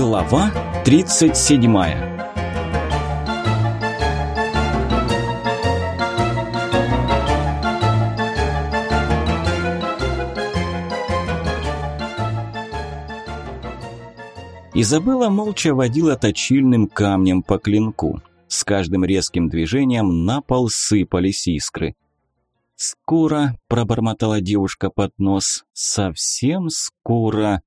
Глава 37 Изабелла молча водила точильным камнем по клинку. С каждым резким движением на пол сыпались искры. «Скоро», – пробормотала девушка под нос, – «совсем скоро».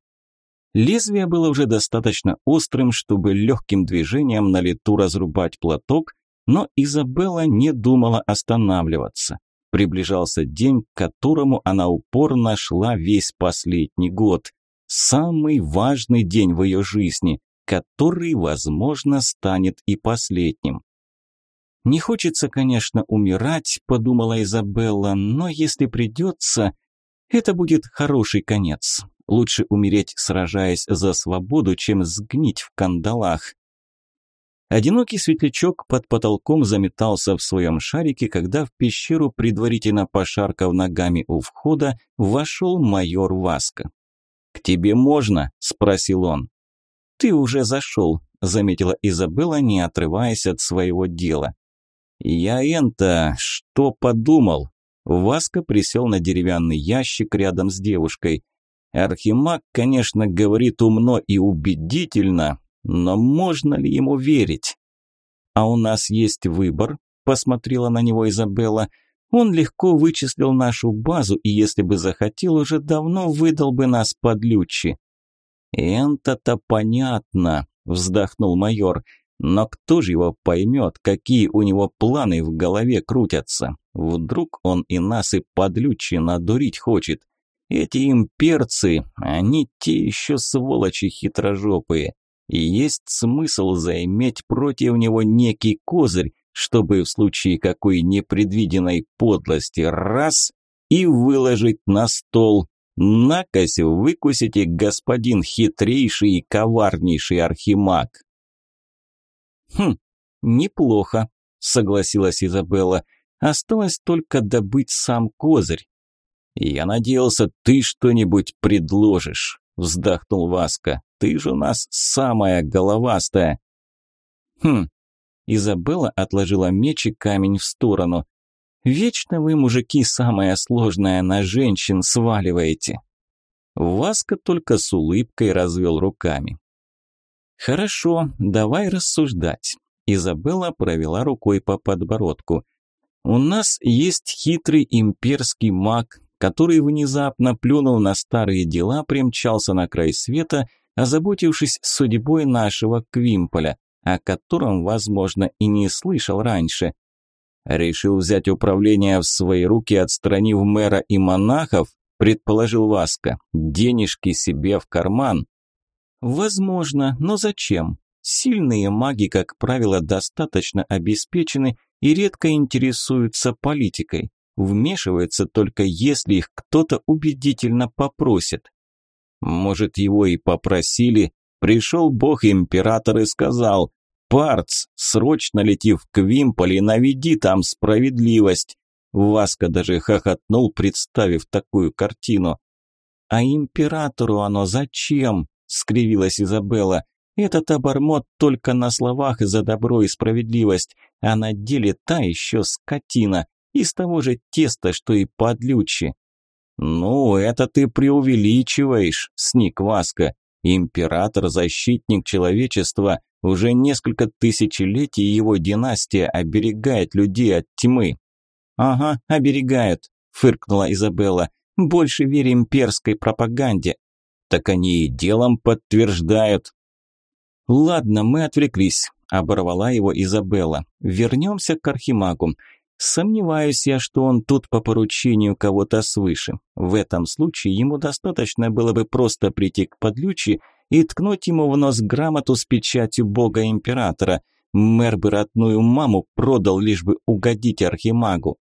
Лезвие было уже достаточно острым, чтобы легким движением на лету разрубать платок, но Изабелла не думала останавливаться. Приближался день, к которому она упорно шла весь последний год. Самый важный день в ее жизни, который, возможно, станет и последним. «Не хочется, конечно, умирать», – подумала Изабелла, – «но если придется, это будет хороший конец. Лучше умереть, сражаясь за свободу, чем сгнить в кандалах». Одинокий светлячок под потолком заметался в своем шарике, когда в пещеру, предварительно пошаркав ногами у входа, вошел майор Васка. «К тебе можно?» – спросил он. «Ты уже зашел», – заметила Изабелла, не отрываясь от своего дела. «Я энто, что подумал?» Васка присел на деревянный ящик рядом с девушкой. Архимаг, конечно, говорит умно и убедительно, но можно ли ему верить? «А у нас есть выбор», – посмотрела на него Изабелла. «Он легко вычислил нашу базу, и если бы захотел, уже давно выдал бы нас под лючи». «Это-то понятно», – вздохнул майор. Но кто же его поймет, какие у него планы в голове крутятся? Вдруг он и нас и подлючи надурить хочет. Эти имперцы, они те еще сволочи хитрожопые. И есть смысл заиметь против него некий козырь, чтобы в случае какой непредвиденной подлости раз и выложить на стол. Накось выкусите, господин хитрейший и коварнейший архимаг. «Хм, неплохо», – согласилась Изабелла. «Осталось только добыть сам козырь». «Я надеялся, ты что-нибудь предложишь», – вздохнул Васка. «Ты же у нас самая головастая». «Хм». Изабелла отложила меч и камень в сторону. «Вечно вы, мужики, самое сложное на женщин сваливаете». Васка только с улыбкой развел руками. «Хорошо, давай рассуждать». Изабелла провела рукой по подбородку. «У нас есть хитрый имперский маг, который внезапно плюнул на старые дела, примчался на край света, озаботившись судьбой нашего Квимполя, о котором, возможно, и не слышал раньше. Решил взять управление в свои руки, отстранив мэра и монахов, предположил Васка, денежки себе в карман. Возможно, но зачем? Сильные маги, как правило, достаточно обеспечены и редко интересуются политикой. Вмешиваются только если их кто-то убедительно попросит. Может, его и попросили. Пришел бог-император и сказал, «Парц, срочно лети в Квимполь и наведи там справедливость». Васка даже хохотнул, представив такую картину. «А императору оно зачем?» скривилась Изабелла. Этот обормот только на словах за добро и справедливость, а на деле та еще скотина, из того же теста, что и подлючи. «Ну, это ты преувеличиваешь», – сник Васка. «Император – защитник человечества. Уже несколько тысячелетий его династия оберегает людей от тьмы». «Ага, оберегают», – фыркнула Изабелла. «Больше верим имперской пропаганде, так они и делом подтверждают. Ладно, мы отвлеклись, оборвала его Изабелла. Вернемся к Архимагу. Сомневаюсь я, что он тут по поручению кого-то свыше. В этом случае ему достаточно было бы просто прийти к подлючи и ткнуть ему в нос грамоту с печатью бога-императора. Мэр бы родную маму продал, лишь бы угодить Архимагу.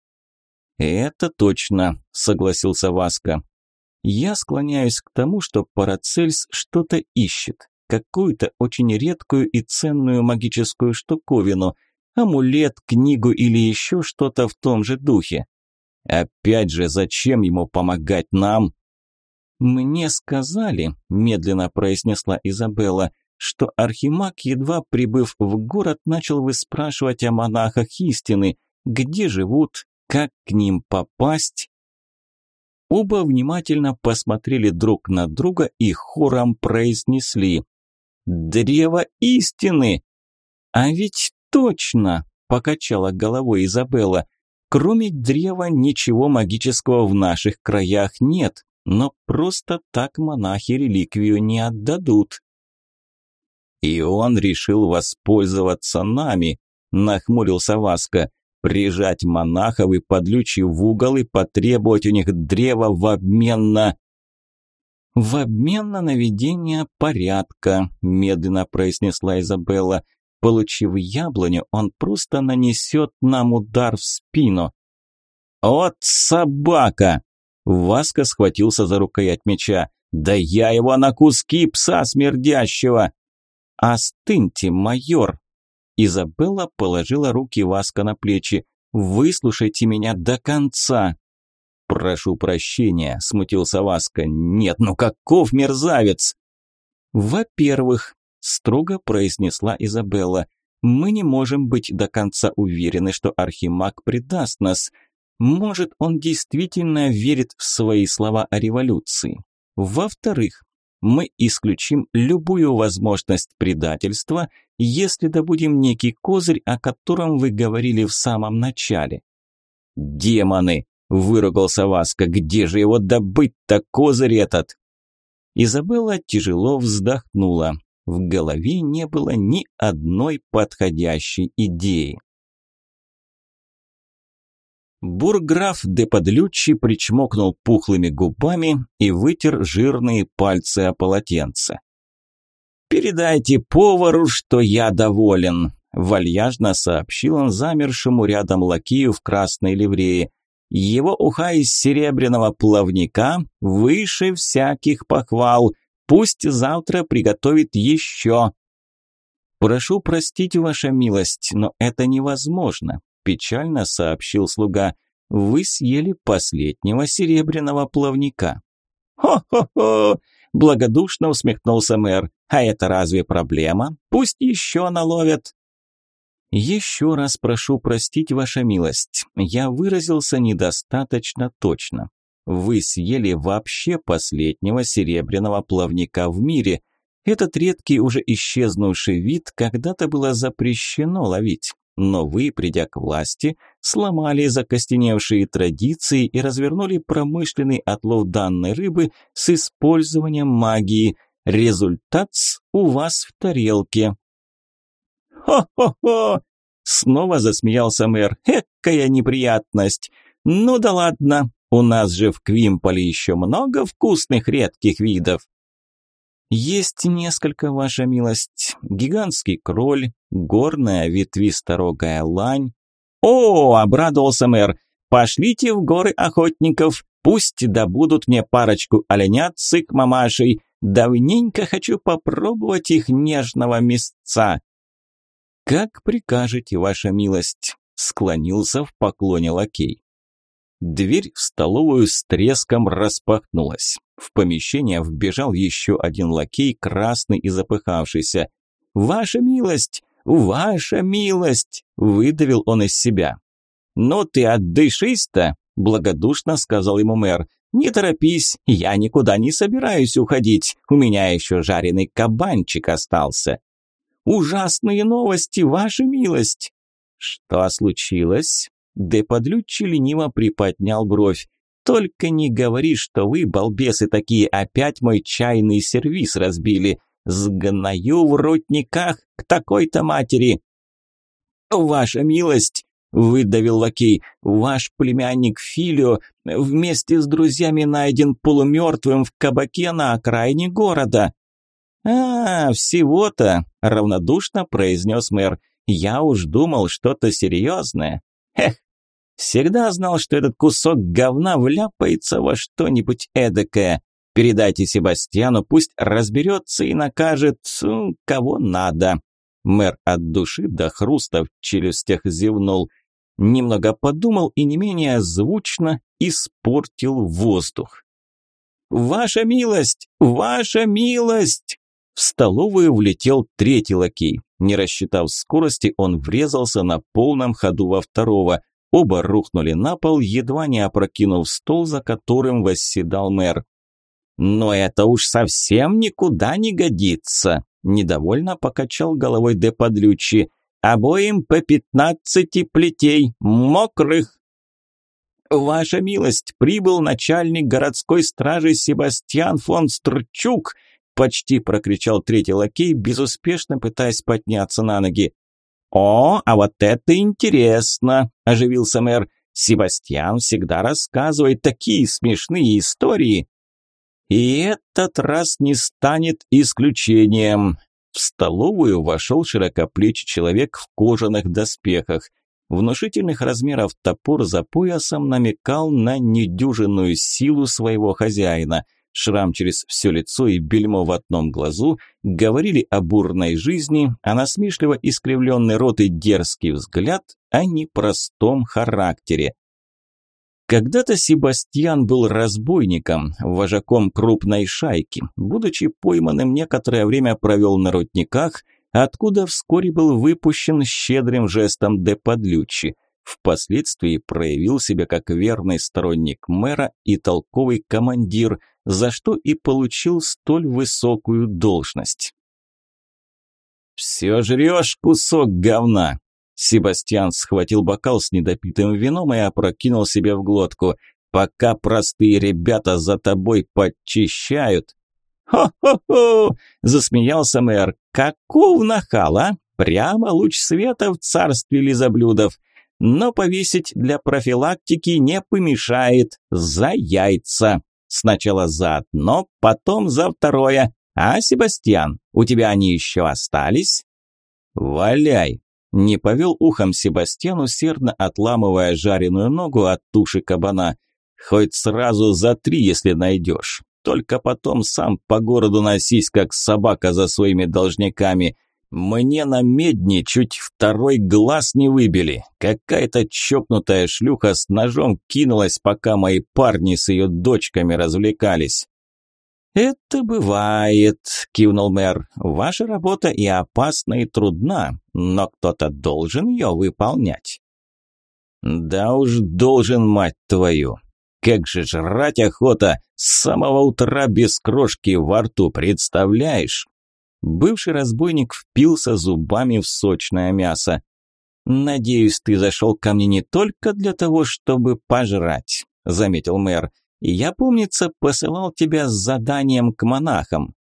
«Это точно», – согласился Васка. Я склоняюсь к тому, что Парацельс что-то ищет, какую-то очень редкую и ценную магическую штуковину, амулет, книгу или еще что-то в том же духе. Опять же, зачем ему помогать нам? Мне сказали, медленно произнесла Изабелла, что Архимаг, едва прибыв в город, начал выспрашивать о монахах истины, где живут, как к ним попасть. Оба внимательно посмотрели друг на друга и хором произнесли «Древо истины!» «А ведь точно!» – покачала головой Изабелла. «Кроме древа ничего магического в наших краях нет, но просто так монахи реликвию не отдадут». «И он решил воспользоваться нами», – нахмурился Васка прижать монахов и подлючи в угол и потребовать у них древа в обмен на... «В обмен на наведение порядка», – медленно произнесла Изабелла. «Получив яблоню, он просто нанесет нам удар в спину». «От собака!» Васка схватился за рукоять меча. «Да я его на куски пса смердящего!» «Остыньте, майор!» Изабелла положила руки Васка на плечи. «Выслушайте меня до конца!» «Прошу прощения», – смутился Васка. «Нет, ну каков мерзавец!» «Во-первых», – строго произнесла Изабелла, – «мы не можем быть до конца уверены, что Архимаг предаст нас. Может, он действительно верит в свои слова о революции. Во-вторых, мы исключим любую возможность предательства, если добудем некий козырь, о котором вы говорили в самом начале. «Демоны!» – выругался Васка. «Где же его добыть-то, козырь этот?» Изабелла тяжело вздохнула. В голове не было ни одной подходящей идеи. Бурграф де Подлючи причмокнул пухлыми губами и вытер жирные пальцы о полотенце. «Передайте повару, что я доволен», – вальяжно сообщил он замершему рядом лакею в красной ливрее. «Его уха из серебряного плавника выше всяких похвал. Пусть завтра приготовит еще». «Прошу простить, ваша милость, но это невозможно печально сообщил слуга. «Вы съели последнего серебряного плавника». «Хо-хо-хо!» – благодушно усмехнулся мэр. «А это разве проблема? Пусть еще наловят». «Еще раз прошу простить, ваша милость. Я выразился недостаточно точно. Вы съели вообще последнего серебряного плавника в мире. Этот редкий уже исчезнувший вид когда-то было запрещено ловить но вы, придя к власти, сломали закостеневшие традиции и развернули промышленный отлов данной рыбы с использованием магии. Результат у вас в тарелке. «Хо-хо-хо!» – снова засмеялся мэр. «Экая неприятность! Ну да ладно, у нас же в Квимполе еще много вкусных редких видов!» «Есть несколько, ваша милость. Гигантский кроль, горная ветвисторогая лань». «О!» – обрадовался мэр. «Пошлите в горы охотников, пусть добудут мне парочку оленят с мамашей. Давненько хочу попробовать их нежного мясца». «Как прикажете, ваша милость», – склонился в поклоне лакей. Дверь в столовую с треском распахнулась. В помещение вбежал еще один лакей, красный и запыхавшийся. «Ваша милость! Ваша милость!» – выдавил он из себя. «Ну ты отдышись-то!» – благодушно сказал ему мэр. «Не торопись, я никуда не собираюсь уходить, у меня еще жареный кабанчик остался». «Ужасные новости, ваша милость!» «Что случилось?» Деподлючи лениво приподнял бровь. «Только не говори, что вы, балбесы такие, опять мой чайный сервиз разбили. Сгною в ротниках к такой-то матери!» «Ваша милость!» – выдавил лакей. «Ваш племянник Филио вместе с друзьями найден полумертвым в кабаке на окраине города». «А, всего-то!» – равнодушно произнес мэр. «Я уж думал что-то серьезное. Эх, всегда знал, что этот кусок говна вляпается во что-нибудь эдакое. Передайте Себастьяну, пусть разберется и накажет, ну, кого надо». Мэр от души до хруста в челюстях зевнул. Немного подумал и не менее звучно испортил воздух. «Ваша милость! Ваша милость!» В столовую влетел третий лакей. Не рассчитав скорости, он врезался на полном ходу во второго. Оба рухнули на пол, едва не опрокинув стол, за которым восседал мэр. «Но это уж совсем никуда не годится!» Недовольно покачал головой де Подлючи. «Обоим по пятнадцати плетей, мокрых!» «Ваша милость, прибыл начальник городской стражи Себастьян фон Стрчук!» Почти прокричал третий лакей, безуспешно пытаясь подняться на ноги. «О, а вот это интересно!» – оживился мэр. «Себастьян всегда рассказывает такие смешные истории!» И этот раз не станет исключением. В столовую вошел широкоплечий человек в кожаных доспехах. Внушительных размеров топор за поясом намекал на недюжинную силу своего хозяина. Шрам через все лицо и бельмо в одном глазу говорили о бурной жизни, а насмешливо искривленный рот и дерзкий взгляд о непростом характере. Когда-то Себастьян был разбойником, вожаком крупной шайки. Будучи пойманным, некоторое время провел на рудниках, откуда вскоре был выпущен щедрым жестом де Подлючи. Впоследствии проявил себя как верный сторонник мэра и толковый командир, за что и получил столь высокую должность. «Все жрешь, кусок говна!» Себастьян схватил бокал с недопитым вином и опрокинул себе в глотку. «Пока простые ребята за тобой подчищают». «Хо-хо-хо!» – засмеялся мэр. «Каков нахал, а? Прямо луч света в царстве лизоблюдов. Но повесить для профилактики не помешает. За яйца. Сначала за одно, потом за второе. А, Себастьян, у тебя они еще остались?» «Валяй!» Не повел ухом Себастьян, усердно отламывая жареную ногу от туши кабана. Хоть сразу за три, если найдешь. Только потом сам по городу носись, как собака за своими должниками. Мне на медне чуть второй глаз не выбили. Какая-то чокнутая шлюха с ножом кинулась, пока мои парни с ее дочками развлекались. «Это бывает», – кивнул мэр. «Ваша работа и опасна, и трудна, но кто-то должен ее выполнять». «Да уж должен, мать твою! Как же жрать охота! С самого утра без крошки во рту, представляешь?» Бывший разбойник впился зубами в сочное мясо. «Надеюсь, ты зашел ко мне не только для того, чтобы пожрать», – заметил мэр. Я, помнится, посылал тебя с заданием к монахам».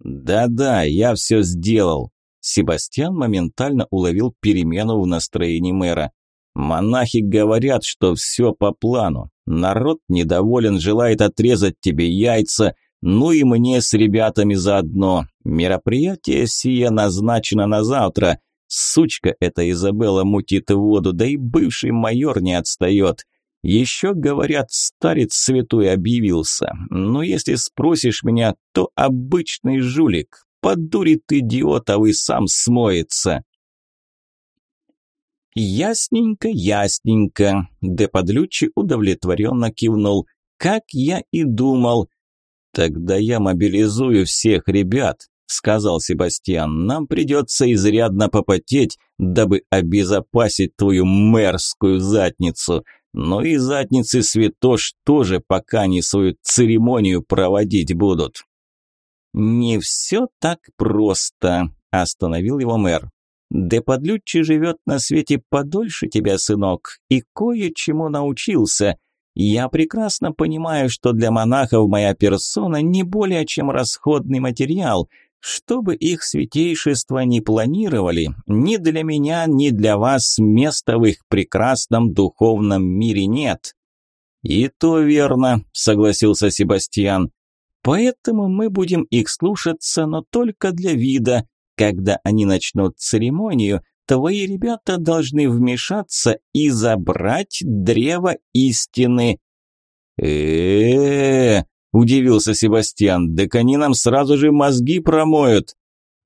«Да-да, я все сделал». Себастьян моментально уловил перемену в настроении мэра. «Монахи говорят, что все по плану. Народ недоволен, желает отрезать тебе яйца, ну и мне с ребятами заодно. Мероприятие сие назначено на завтра. Сучка эта Изабелла мутит воду, да и бывший майор не отстает. Еще, говорят, старец святой объявился. Но если спросишь меня, то обычный жулик. Подурит идиота, и сам смоется. Ясненько, ясненько. Де Подлючи удовлетворенно кивнул. Как я и думал. Тогда я мобилизую всех ребят, сказал Себастьян. Нам придется изрядно попотеть, дабы обезопасить твою мэрскую задницу. Но и задницы святош тоже пока не свою церемонию проводить будут. «Не все так просто», – остановил его мэр. «Де подлючи живет на свете подольше тебя, сынок, и кое-чему научился. Я прекрасно понимаю, что для монахов моя персона не более чем расходный материал – что бы их святейшество ни планировали, ни для меня, ни для вас места в их прекрасном духовном мире нет. И то верно, согласился Себастьян. Поэтому мы будем их слушаться, но только для вида. Когда они начнут церемонию, твои ребята должны вмешаться и забрать древо истины. Э, -э, -э Удивился Себастьян. «Так они нам сразу же мозги промоют».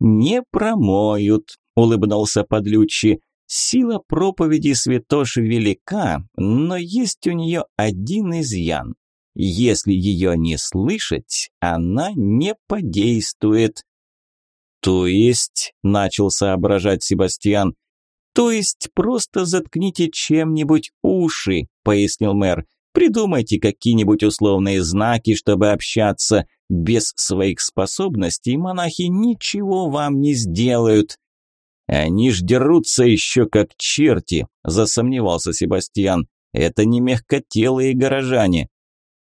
«Не промоют», – улыбнулся Подлючи. «Сила проповеди святош велика, но есть у нее один изъян. Если ее не слышать, она не подействует». То есть, начал соображать Себастьян. То есть просто заткните чем-нибудь уши, пояснил мэр. Придумайте какие-нибудь условные знаки, чтобы общаться. Без своих способностей монахи ничего вам не сделают. Они ж дерутся еще как черти, засомневался Себастьян. Это не мягкотелые горожане.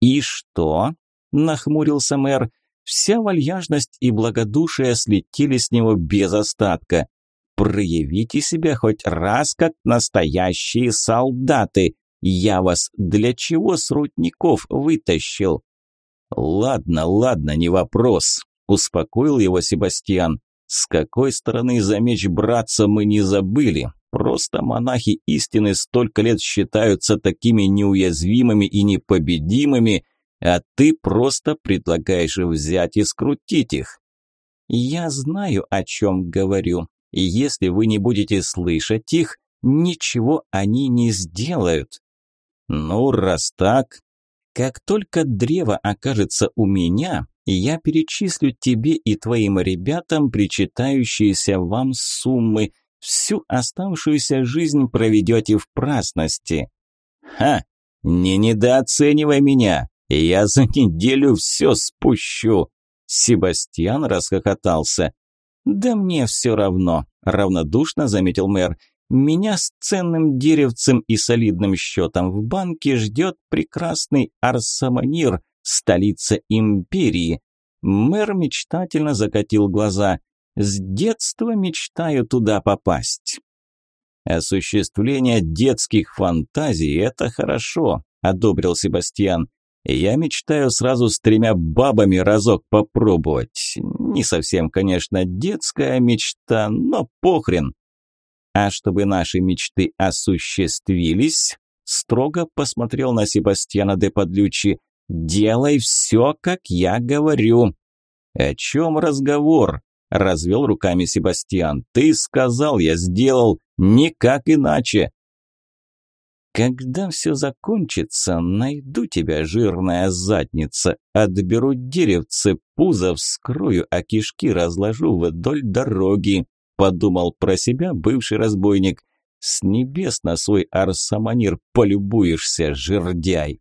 И что? Нахмурился мэр. Вся вальяжность и благодушие слетели с него без остатка. Проявите себя хоть раз как настоящие солдаты. Я вас для чего с рудников вытащил? Ладно, ладно, не вопрос, успокоил его Себастьян. С какой стороны за меч браться мы не забыли. Просто монахи истины столько лет считаются такими неуязвимыми и непобедимыми, а ты просто предлагаешь взять и скрутить их. Я знаю, о чем говорю, и если вы не будете слышать их, ничего они не сделают. Ну, раз так, как только древо окажется у меня, я перечислю тебе и твоим ребятам причитающиеся вам суммы, всю оставшуюся жизнь проведете в праздности. Ха, не недооценивай меня, я за неделю все спущу. Себастьян расхохотался. Да мне все равно, равнодушно заметил мэр. Меня с ценным деревцем и солидным счетом в банке ждет прекрасный Арсаманир, столица империи. Мэр мечтательно закатил глаза. С детства мечтаю туда попасть. Осуществление детских фантазий – это хорошо, одобрил Себастьян. Я мечтаю сразу с тремя бабами разок попробовать. Не совсем, конечно, детская мечта, но похрен. А чтобы наши мечты осуществились, строго посмотрел на Себастьяна де Подлючи. «Делай все, как я говорю». «О чем разговор?» – развел руками Себастьян. «Ты сказал, я сделал, никак иначе». «Когда все закончится, найду тебя, жирная задница, отберу деревце, пузо вскрою, а кишки разложу вдоль дороги», подумал про себя бывший разбойник. «С небес на свой арсаманир полюбуешься, жердяй!»